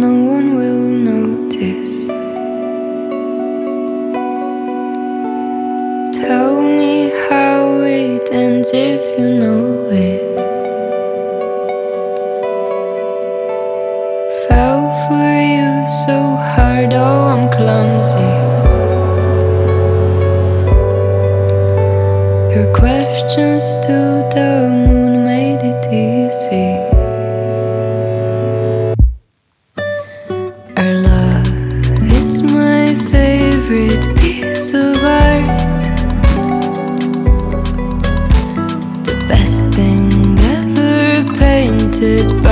no one will notice. Tell me how it ends if you know it. Fell for you so hard, oh, I'm clumsy. Your questions to the painted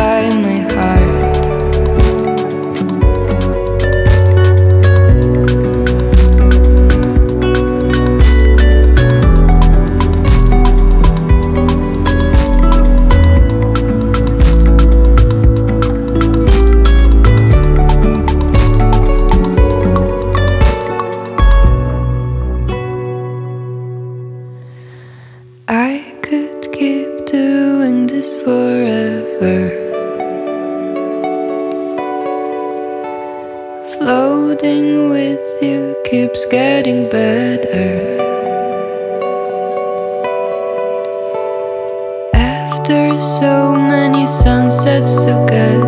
this forever. Floating with you keeps getting better. After so many sunsets together.